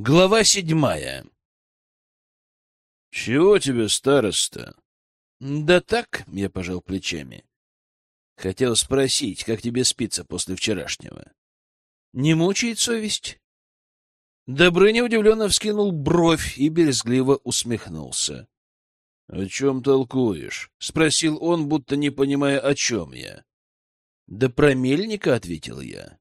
Глава седьмая. — Чего тебе, староста? — Да так, — я пожал плечами. Хотел спросить, как тебе спится после вчерашнего. — Не мучает совесть? Добрыня удивленно вскинул бровь и березгливо усмехнулся. — О чем толкуешь? — спросил он, будто не понимая, о чем я. — Да про мельника, — ответил я.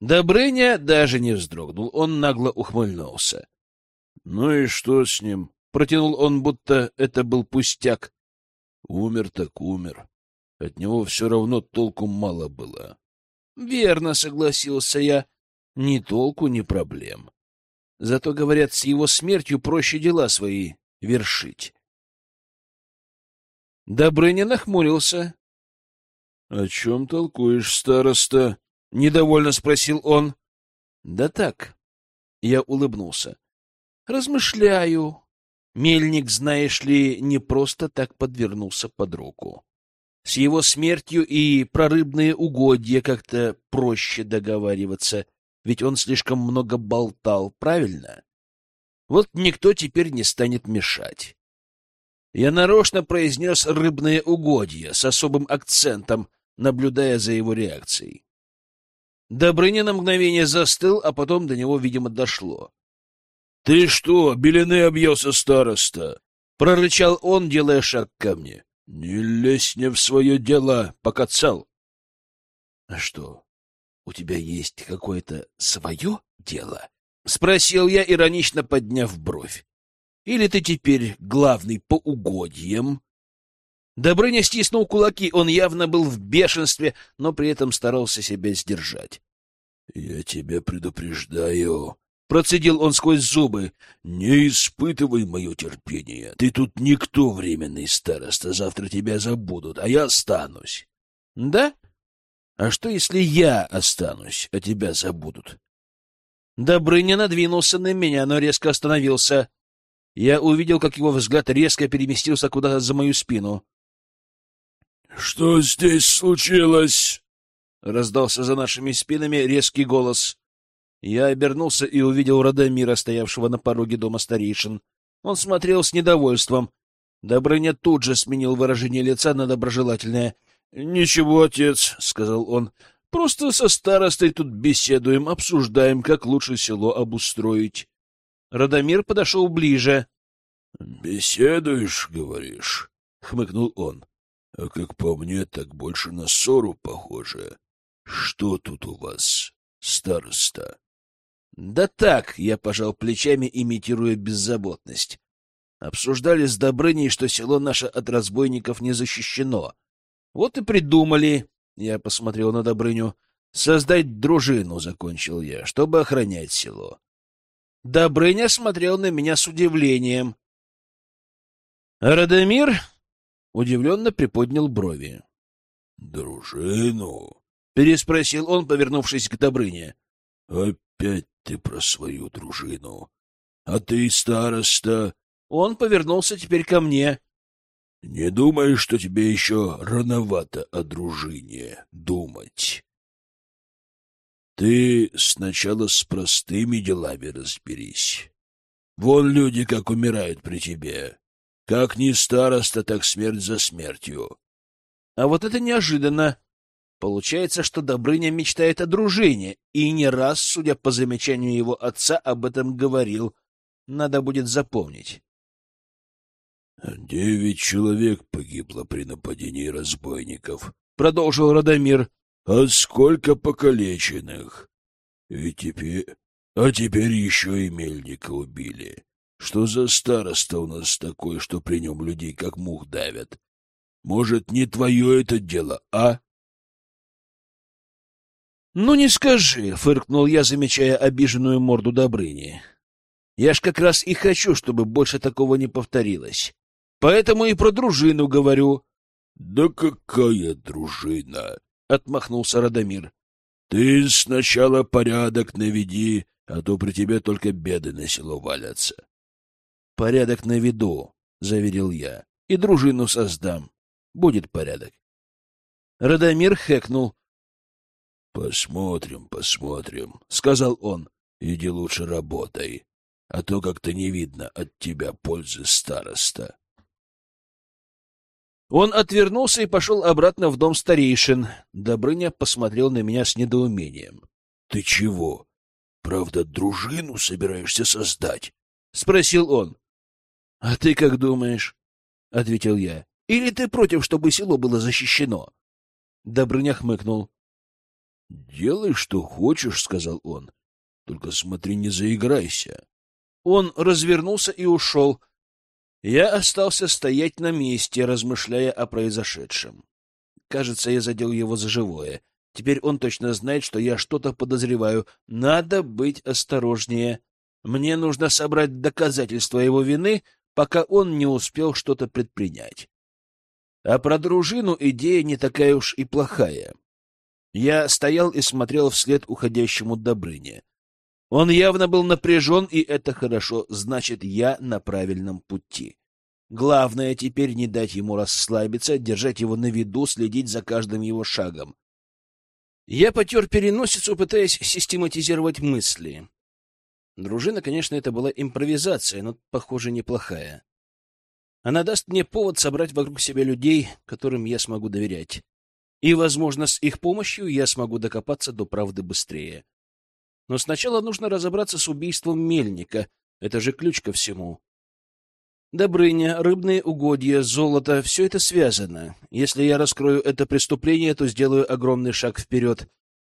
Добрыня даже не вздрогнул, он нагло ухмыльнулся. — Ну и что с ним? — протянул он, будто это был пустяк. — Умер так умер. От него все равно толку мало было. — Верно, — согласился я. — Ни толку, ни проблем. Зато, говорят, с его смертью проще дела свои вершить. Добрыня нахмурился. — О чем толкуешь, староста? — недовольно спросил он. — Да так. Я улыбнулся. — Размышляю. Мельник, знаешь ли, не просто так подвернулся под руку. С его смертью и про рыбные угодья как-то проще договариваться, ведь он слишком много болтал, правильно? Вот никто теперь не станет мешать. Я нарочно произнес «рыбные угодья» с особым акцентом, наблюдая за его реакцией. Добрыня на мгновение застыл, а потом до него, видимо, дошло. — Ты что, белины объелся, староста? — прорычал он, делая шаг ко мне. — Не лезь не в свое дело, пока цел. — А что, у тебя есть какое-то свое дело? — спросил я, иронично подняв бровь. — Или ты теперь главный по угодьям? Добрыня стиснул кулаки, он явно был в бешенстве, но при этом старался себя сдержать. — Я тебя предупреждаю, — процедил он сквозь зубы, — не испытывай мое терпение. Ты тут никто временный староста, завтра тебя забудут, а я останусь. — Да? А что, если я останусь, а тебя забудут? Добрыня надвинулся на меня, но резко остановился. Я увидел, как его взгляд резко переместился куда-то за мою спину. «Что здесь случилось?» — раздался за нашими спинами резкий голос. Я обернулся и увидел Радомира, стоявшего на пороге дома старейшин. Он смотрел с недовольством. Добрыня тут же сменил выражение лица на доброжелательное. — Ничего, отец, — сказал он, — просто со старостой тут беседуем, обсуждаем, как лучше село обустроить. Радомир подошел ближе. — Беседуешь, говоришь? — хмыкнул он. А как по мне, так больше на ссору похоже. Что тут у вас, староста? Да так, я пожал плечами, имитируя беззаботность. Обсуждали с Добрыней, что село наше от разбойников не защищено. Вот и придумали, я посмотрел на Добрыню, создать дружину, закончил я, чтобы охранять село. Добрыня смотрел на меня с удивлением. Радомир удивленно приподнял брови. — Дружину? — переспросил он, повернувшись к Добрыне. — Опять ты про свою дружину. А ты, староста... Он повернулся теперь ко мне. — Не думаешь, что тебе еще рановато о дружине думать? Ты сначала с простыми делами разберись. Вон люди как умирают при тебе. Как ни староста, так смерть за смертью. А вот это неожиданно. Получается, что Добрыня мечтает о дружине, и не раз, судя по замечанию его отца, об этом говорил. Надо будет запомнить. «Девять человек погибло при нападении разбойников», — продолжил Радомир. «А сколько покалеченных? И теперь... А теперь еще и мельника убили. Что за староста у нас такой, что при нем людей как мух давят? Может, не твое это дело, а? — Ну, не скажи, — фыркнул я, замечая обиженную морду Добрыни. — Я ж как раз и хочу, чтобы больше такого не повторилось. Поэтому и про дружину говорю. — Да какая дружина? — отмахнулся Радомир. — Ты сначала порядок наведи, а то при тебе только беды на село валятся. — Порядок на виду, — заверил я, — и дружину создам. Будет порядок. Радомир хэкнул. — Посмотрим, посмотрим, — сказал он. — Иди лучше работай. а то как-то не видно от тебя пользы староста. Он отвернулся и пошел обратно в дом старейшин. Добрыня посмотрел на меня с недоумением. — Ты чего? Правда, дружину собираешься создать? — спросил он. — А ты как думаешь? — ответил я. — Или ты против, чтобы село было защищено? Добрыня хмыкнул. — Делай, что хочешь, — сказал он. — Только смотри, не заиграйся. Он развернулся и ушел. Я остался стоять на месте, размышляя о произошедшем. Кажется, я задел его за живое. Теперь он точно знает, что я что-то подозреваю. Надо быть осторожнее. Мне нужно собрать доказательства его вины, пока он не успел что-то предпринять. А про дружину идея не такая уж и плохая. Я стоял и смотрел вслед уходящему Добрыне. Он явно был напряжен, и это хорошо, значит, я на правильном пути. Главное теперь не дать ему расслабиться, держать его на виду, следить за каждым его шагом. Я потер переносицу, пытаясь систематизировать мысли. Дружина, конечно, это была импровизация, но, похоже, неплохая. Она даст мне повод собрать вокруг себя людей, которым я смогу доверять. И, возможно, с их помощью я смогу докопаться до правды быстрее. Но сначала нужно разобраться с убийством Мельника. Это же ключ ко всему. Добрыня, рыбные угодья, золото — все это связано. Если я раскрою это преступление, то сделаю огромный шаг вперед.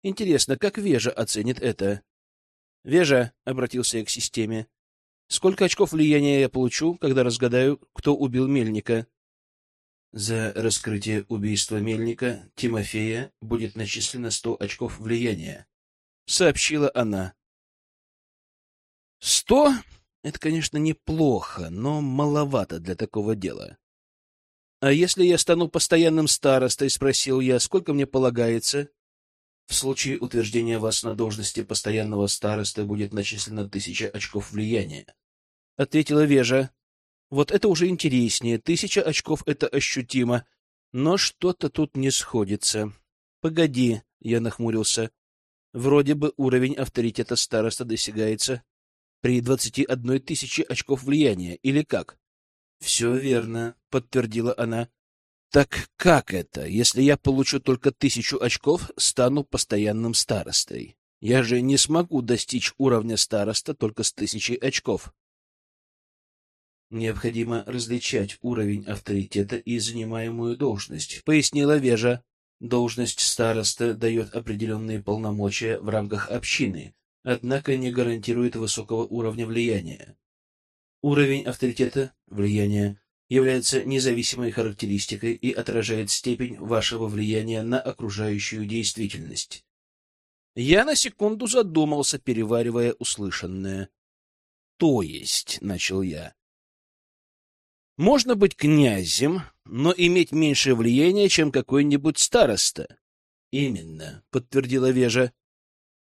Интересно, как Вежа оценит это? — Вежа, — обратился я к системе, — сколько очков влияния я получу, когда разгадаю, кто убил Мельника? — За раскрытие убийства Мельника Тимофея будет начислено сто очков влияния, — сообщила она. — Сто? Это, конечно, неплохо, но маловато для такого дела. — А если я стану постоянным старостой, — спросил я, — сколько мне полагается? — В случае утверждения вас на должности постоянного старосты будет начислено тысяча очков влияния, — ответила Вежа. — Вот это уже интереснее. Тысяча очков — это ощутимо. Но что-то тут не сходится. — Погоди, — я нахмурился. Вроде бы уровень авторитета староста достигается при двадцати одной тысяче очков влияния, или как? — Все верно, — подтвердила она. — Так как это, если я получу только тысячу очков, стану постоянным старостой? Я же не смогу достичь уровня староста только с тысячей очков. Необходимо различать уровень авторитета и занимаемую должность, — пояснила Вежа. Должность староста дает определенные полномочия в рамках общины, однако не гарантирует высокого уровня влияния. Уровень авторитета, влияния, является независимой характеристикой и отражает степень вашего влияния на окружающую действительность. Я на секунду задумался, переваривая услышанное. То есть, — начал я, — можно быть князем, но иметь меньшее влияние, чем какой-нибудь староста. — Именно, — подтвердила Вежа.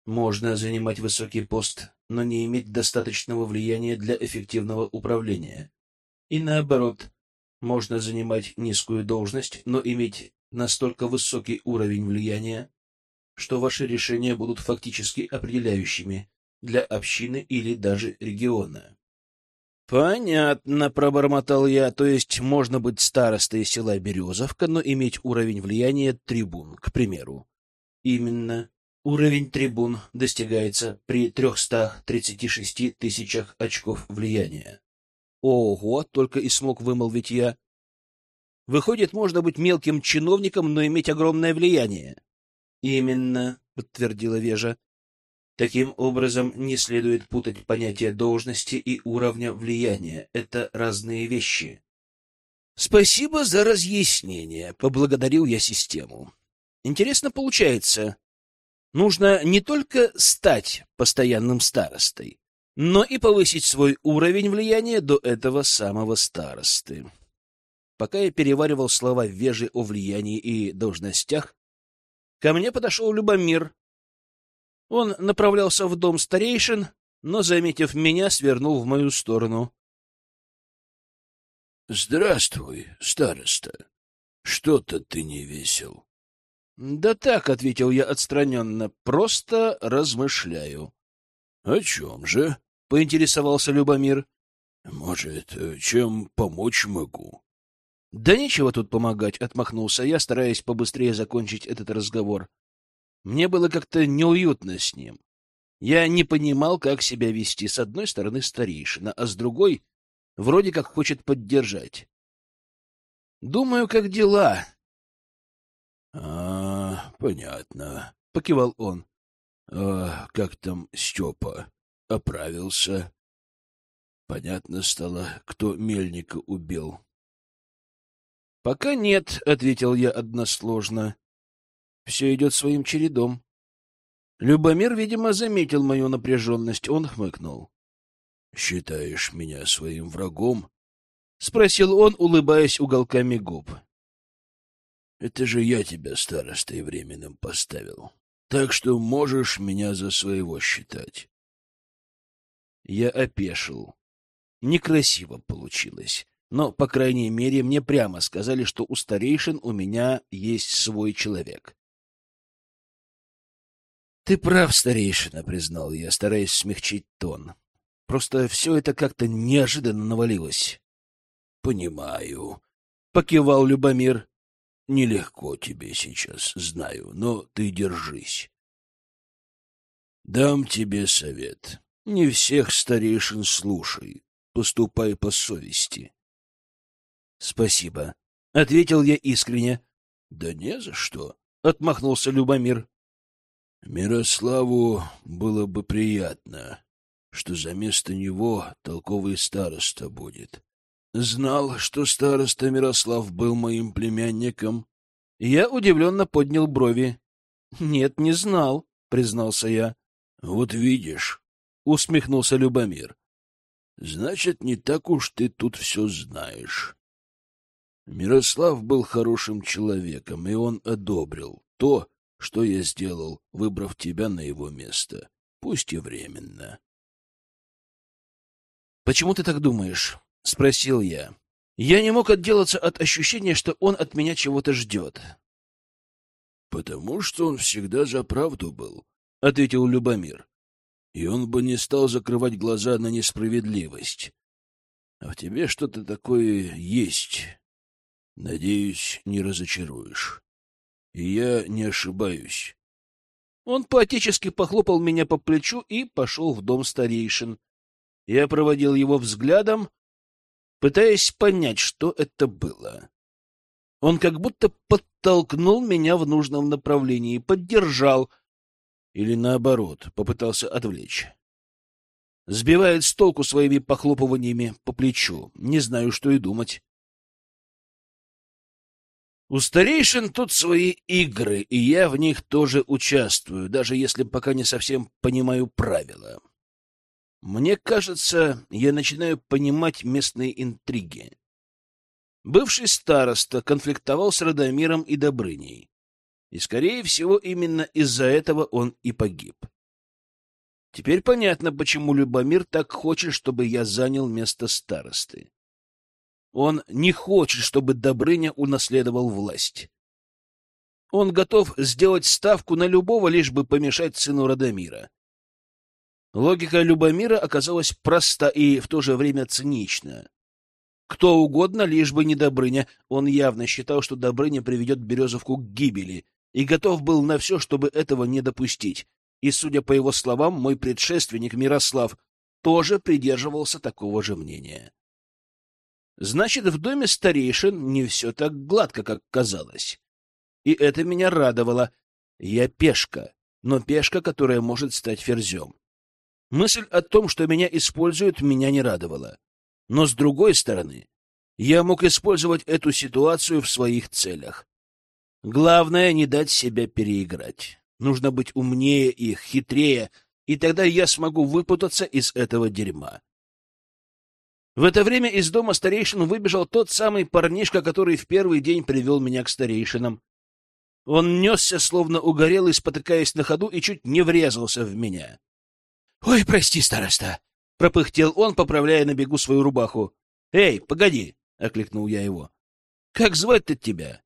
Можно занимать высокий пост, но не иметь достаточного влияния для эффективного управления. И наоборот, можно занимать низкую должность, но иметь настолько высокий уровень влияния, что ваши решения будут фактически определяющими для общины или даже региона. «Понятно», — пробормотал я, — «то есть можно быть старостой села Березовка, но иметь уровень влияния трибун, к примеру». «Именно. Уровень трибун достигается при 336 тысячах очков влияния. Ого, только и смог вымолвить я. Выходит, можно быть мелким чиновником, но иметь огромное влияние. Именно, подтвердила Вежа. Таким образом, не следует путать понятия должности и уровня влияния. Это разные вещи. Спасибо за разъяснение, поблагодарил я систему. Интересно получается. Нужно не только стать постоянным старостой, но и повысить свой уровень влияния до этого самого старосты. Пока я переваривал слова Вежи о влиянии и должностях, ко мне подошел Любомир. Он направлялся в дом старейшин, но, заметив меня, свернул в мою сторону. — Здравствуй, староста. Что-то ты не весел. Да так, — ответил я отстраненно, — просто размышляю. — О чем же? — поинтересовался Любомир. — Может, чем помочь могу? — Да нечего тут помогать, — отмахнулся я, стараясь побыстрее закончить этот разговор. Мне было как-то неуютно с ним. Я не понимал, как себя вести. С одной стороны старейшина, а с другой вроде как хочет поддержать. Думаю, как дела. — А, понятно, — покивал он. — А как там Степа? Оправился? Понятно стало, кто Мельника убил. — Пока нет, — ответил я односложно. Все идет своим чередом. Любомир, видимо, заметил мою напряженность. Он хмыкнул. — Считаешь меня своим врагом? — спросил он, улыбаясь уголками губ. — Это же я тебя старостой временным поставил. Так что можешь меня за своего считать. Я опешил. Некрасиво получилось. Но, по крайней мере, мне прямо сказали, что у старейшин у меня есть свой человек. «Ты прав, старейшина», — признал я, стараясь смягчить тон. «Просто все это как-то неожиданно навалилось». «Понимаю», — покивал Любомир. «Нелегко тебе сейчас, знаю, но ты держись. Дам тебе совет. Не всех старейшин слушай. Поступай по совести». «Спасибо», — ответил я искренне. «Да не за что», — отмахнулся Любомир. Мирославу было бы приятно, что за место него толковый староста будет. Знал, что староста Мирослав был моим племянником. Я удивленно поднял брови. — Нет, не знал, — признался я. — Вот видишь, — усмехнулся Любомир. — Значит, не так уж ты тут все знаешь. Мирослав был хорошим человеком, и он одобрил то, что я сделал, выбрав тебя на его место, пусть и временно. — Почему ты так думаешь? — спросил я. Я не мог отделаться от ощущения, что он от меня чего-то ждет. — Потому что он всегда за правду был, — ответил Любомир. — И он бы не стал закрывать глаза на несправедливость. А в тебе что-то такое есть. Надеюсь, не разочаруешь. И я не ошибаюсь. Он поотечески похлопал меня по плечу и пошел в дом старейшин. Я проводил его взглядом, пытаясь понять, что это было. Он как будто подтолкнул меня в нужном направлении, поддержал или, наоборот, попытался отвлечь. Сбивает с толку своими похлопываниями по плечу. Не знаю, что и думать. У старейшин тут свои игры, и я в них тоже участвую, даже если пока не совсем понимаю правила. Мне кажется, я начинаю понимать местные интриги. Бывший староста конфликтовал с Радомиром и Добрыней. И, скорее всего, именно из-за этого он и погиб. Теперь понятно, почему Любомир так хочет, чтобы я занял место старосты. Он не хочет, чтобы Добрыня унаследовал власть. Он готов сделать ставку на любого, лишь бы помешать сыну Радомира. Логика Любомира оказалась проста и в то же время цинична. Кто угодно, лишь бы не Добрыня. Он явно считал, что Добрыня приведет Березовку к гибели, и готов был на все, чтобы этого не допустить. И, судя по его словам, мой предшественник Мирослав тоже придерживался такого же мнения. Значит, в доме старейшин не все так гладко, как казалось. И это меня радовало. Я пешка, но пешка, которая может стать ферзем. Мысль о том, что меня используют, меня не радовала. Но, с другой стороны, я мог использовать эту ситуацию в своих целях. Главное — не дать себя переиграть. Нужно быть умнее их, хитрее, и тогда я смогу выпутаться из этого дерьма. В это время из дома старейшин выбежал тот самый парнишка, который в первый день привел меня к старейшинам. Он несся, словно угорелый, спотыкаясь на ходу, и чуть не врезался в меня. — Ой, прости, староста! — пропыхтел он, поправляя на бегу свою рубаху. — Эй, погоди! — окликнул я его. — Как звать-то тебя?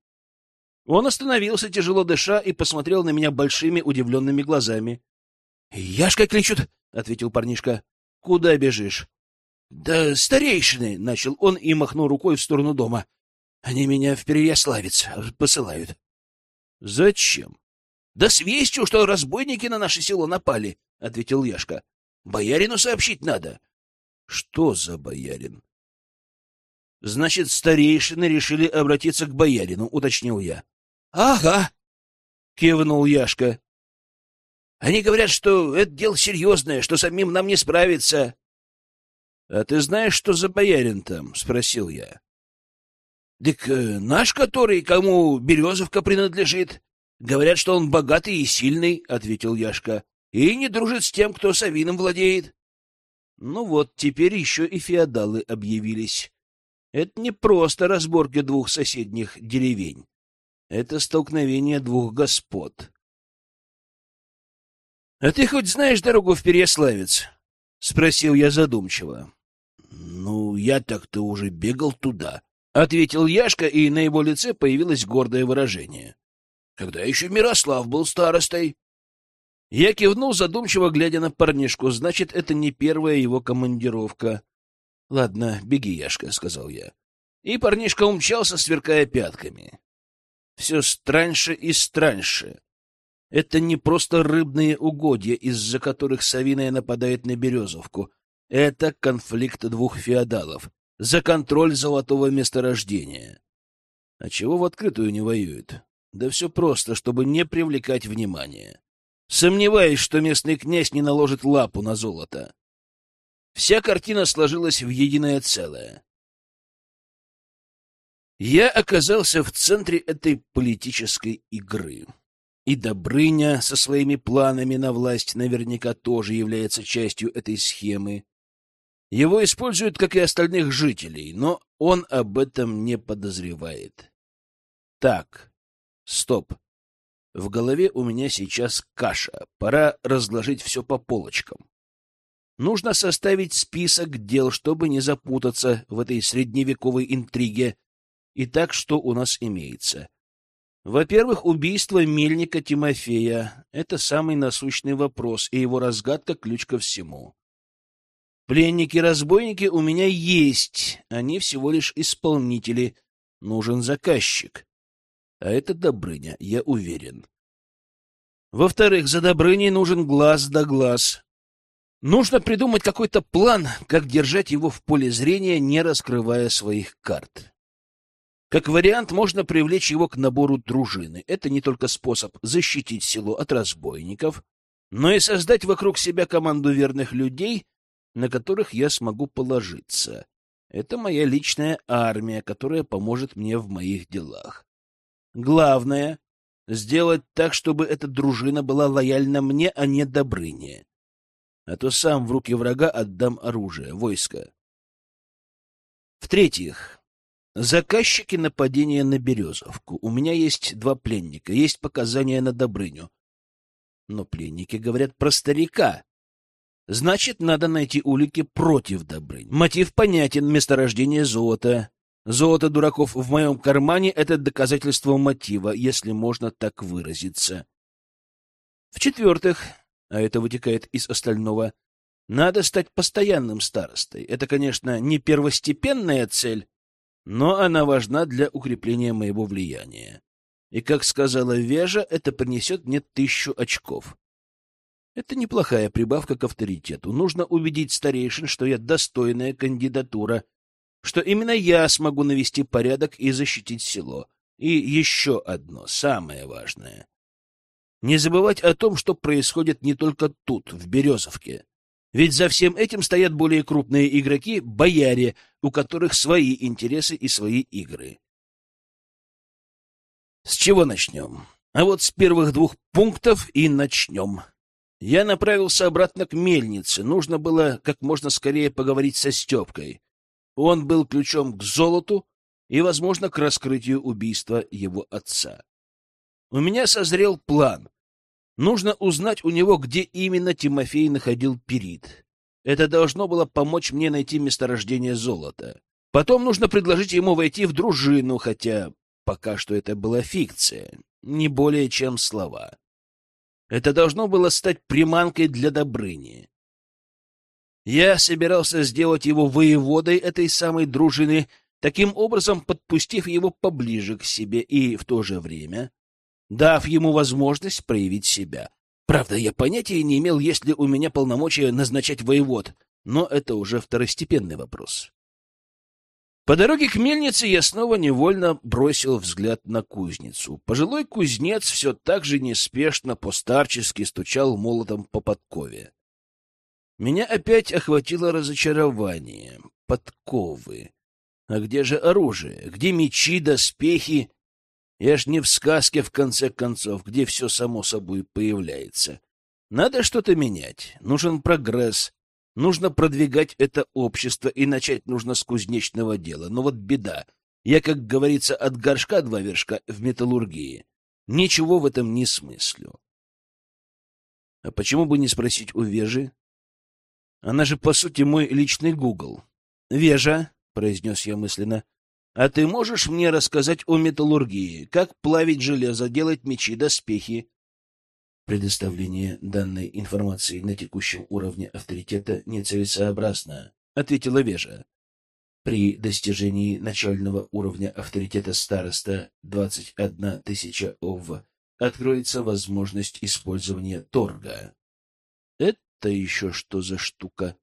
Он остановился, тяжело дыша, и посмотрел на меня большими удивленными глазами. — Яшка кличут, — ответил парнишка. Куда бежишь? — Да старейшины, — начал он и махнул рукой в сторону дома. — Они меня в Переяславец посылают. — Зачем? — Да с вестью, что разбойники на наше село напали, — ответил Яшка. — Боярину сообщить надо. — Что за боярин? — Значит, старейшины решили обратиться к боярину, — уточнил я. — Ага, — кивнул Яшка. — Они говорят, что это дело серьезное, что самим нам не справиться. — А ты знаешь, что за боярин там? — спросил я. — Так э, наш, который, кому Березовка принадлежит. Говорят, что он богатый и сильный, — ответил Яшка, — и не дружит с тем, кто Савином владеет. Ну вот, теперь еще и феодалы объявились. Это не просто разборки двух соседних деревень. Это столкновение двух господ. — А ты хоть знаешь дорогу в Переяславец? — спросил я задумчиво. — Ну, я так-то уже бегал туда, — ответил Яшка, и на его лице появилось гордое выражение когда еще Мирослав был старостой. Я кивнул, задумчиво глядя на парнишку. Значит, это не первая его командировка. — Ладно, беги, Яшка, — сказал я. И парнишка умчался, сверкая пятками. Все страньше и страньше. Это не просто рыбные угодья, из-за которых Савиная нападает на Березовку. Это конфликт двух феодалов за контроль золотого месторождения. А чего в открытую не воюют? Да все просто, чтобы не привлекать внимания. Сомневаюсь, что местный князь не наложит лапу на золото. Вся картина сложилась в единое целое. Я оказался в центре этой политической игры. И Добрыня со своими планами на власть наверняка тоже является частью этой схемы. Его используют, как и остальных жителей, но он об этом не подозревает. Так, Стоп. В голове у меня сейчас каша. Пора разложить все по полочкам. Нужно составить список дел, чтобы не запутаться в этой средневековой интриге. Итак, что у нас имеется? Во-первых, убийство мельника Тимофея — это самый насущный вопрос, и его разгадка — ключ ко всему. Пленники-разбойники у меня есть, они всего лишь исполнители. Нужен заказчик. А это Добрыня, я уверен. Во-вторых, за Добрыней нужен глаз да глаз. Нужно придумать какой-то план, как держать его в поле зрения, не раскрывая своих карт. Как вариант, можно привлечь его к набору дружины. Это не только способ защитить село от разбойников, но и создать вокруг себя команду верных людей, на которых я смогу положиться. Это моя личная армия, которая поможет мне в моих делах. Главное — сделать так, чтобы эта дружина была лояльна мне, а не Добрыне. А то сам в руки врага отдам оружие, войско. В-третьих, заказчики нападения на Березовку. У меня есть два пленника, есть показания на Добрыню. Но пленники говорят про старика. Значит, надо найти улики против Добрынь. Мотив понятен — месторождение золота. Золото дураков в моем кармане — это доказательство мотива, если можно так выразиться. В-четвертых, а это вытекает из остального, надо стать постоянным старостой. Это, конечно, не первостепенная цель, но она важна для укрепления моего влияния. И, как сказала Вежа, это принесет мне тысячу очков. Это неплохая прибавка к авторитету. Нужно убедить старейшин, что я достойная кандидатура, что именно я смогу навести порядок и защитить село. И еще одно, самое важное. Не забывать о том, что происходит не только тут, в Березовке. Ведь за всем этим стоят более крупные игроки — бояре, у которых свои интересы и свои игры. С чего начнем? А вот с первых двух пунктов и начнем. Я направился обратно к мельнице. Нужно было как можно скорее поговорить со Степкой. Он был ключом к золоту и, возможно, к раскрытию убийства его отца. У меня созрел план. Нужно узнать у него, где именно Тимофей находил перит. Это должно было помочь мне найти месторождение золота. Потом нужно предложить ему войти в дружину, хотя пока что это была фикция, не более чем слова. Это должно было стать приманкой для Добрыни. Я собирался сделать его воеводой этой самой дружины, таким образом подпустив его поближе к себе и в то же время дав ему возможность проявить себя. Правда, я понятия не имел, есть ли у меня полномочия назначать воевод, но это уже второстепенный вопрос. По дороге к мельнице я снова невольно бросил взгляд на кузницу. Пожилой кузнец все так же неспешно, постарчески стучал молотом по подкове. Меня опять охватило разочарование. Подковы. А где же оружие? Где мечи, доспехи? Я ж не в сказке, в конце концов, где все само собой появляется. Надо что-то менять. Нужен прогресс. Нужно продвигать это общество, и начать нужно с кузнечного дела. Но вот беда. Я, как говорится, от горшка два вершка в металлургии. Ничего в этом не смыслю. А почему бы не спросить у Вежи? Она же, по сути, мой личный Гугл. Вежа, — произнес я мысленно, — а ты можешь мне рассказать о металлургии? Как плавить железо, делать мечи, доспехи? Предоставление данной информации на текущем уровне авторитета нецелесообразно, ответила Вежа. При достижении начального уровня авторитета староста 21 тысяча ОВ откроется возможность использования торга. Это еще что за штука?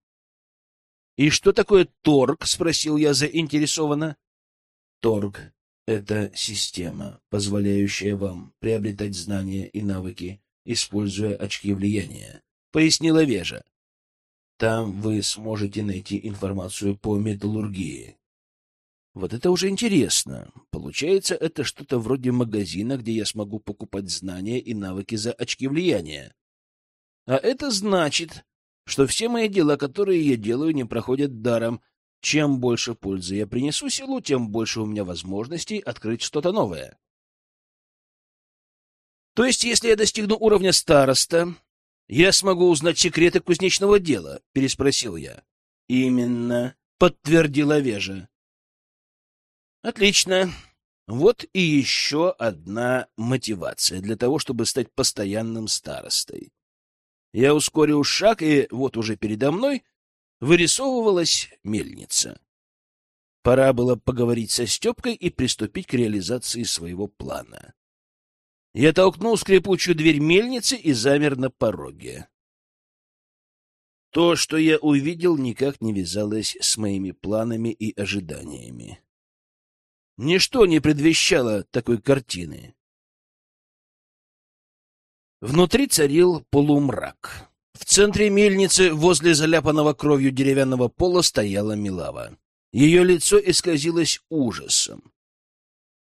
И что такое торг? спросил я заинтересованно. Торг — это система, позволяющая вам приобретать знания и навыки используя очки влияния, — пояснила Вежа. Там вы сможете найти информацию по металлургии. Вот это уже интересно. Получается, это что-то вроде магазина, где я смогу покупать знания и навыки за очки влияния. А это значит, что все мои дела, которые я делаю, не проходят даром. Чем больше пользы я принесу силу, тем больше у меня возможностей открыть что-то новое. То есть, если я достигну уровня староста, я смогу узнать секреты кузнечного дела? — переспросил я. — Именно, — подтвердила Вежа. — Отлично. Вот и еще одна мотивация для того, чтобы стать постоянным старостой. Я ускорил шаг, и вот уже передо мной вырисовывалась мельница. Пора было поговорить со Степкой и приступить к реализации своего плана. Я толкнул скрипучую дверь мельницы и замер на пороге. То, что я увидел, никак не вязалось с моими планами и ожиданиями. Ничто не предвещало такой картины. Внутри царил полумрак. В центре мельницы, возле заляпанного кровью деревянного пола, стояла Милава. Ее лицо исказилось ужасом.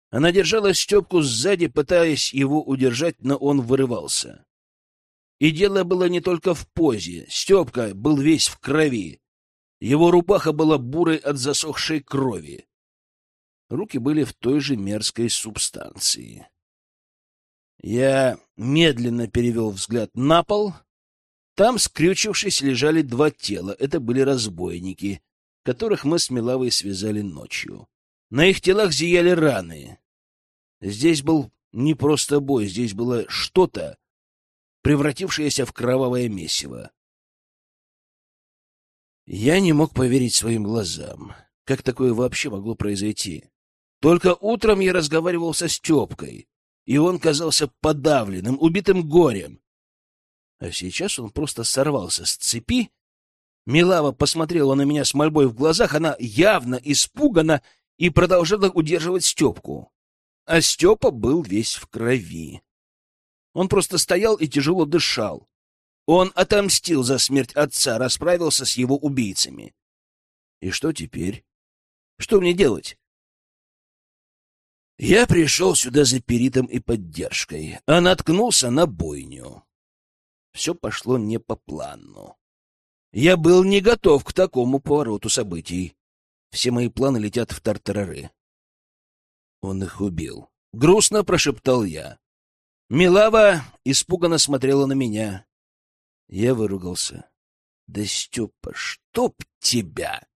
Она держала Степку сзади, пытаясь его удержать, но он вырывался. И дело было не только в позе. Степка был весь в крови. Его рубаха была бурой от засохшей крови. Руки были в той же мерзкой субстанции. Я медленно перевел взгляд на пол. Там, скрючившись, лежали два тела. Это были разбойники, которых мы с Милавой связали ночью. На их телах зияли раны. Здесь был не просто бой, здесь было что-то, превратившееся в кровавое месиво. Я не мог поверить своим глазам. Как такое вообще могло произойти? Только утром я разговаривал со Степкой, и он казался подавленным, убитым горем. А сейчас он просто сорвался с цепи. Милава посмотрела на меня с мольбой в глазах, она явно испугана и продолжала удерживать Степку а Степа был весь в крови. Он просто стоял и тяжело дышал. Он отомстил за смерть отца, расправился с его убийцами. И что теперь? Что мне делать? Я пришел сюда за перитом и поддержкой, а наткнулся на бойню. Все пошло не по плану. Я был не готов к такому повороту событий. Все мои планы летят в тартарары. Он их убил. Грустно прошептал я. Милава испуганно смотрела на меня. Я выругался. Да, Степа, чтоб тебя!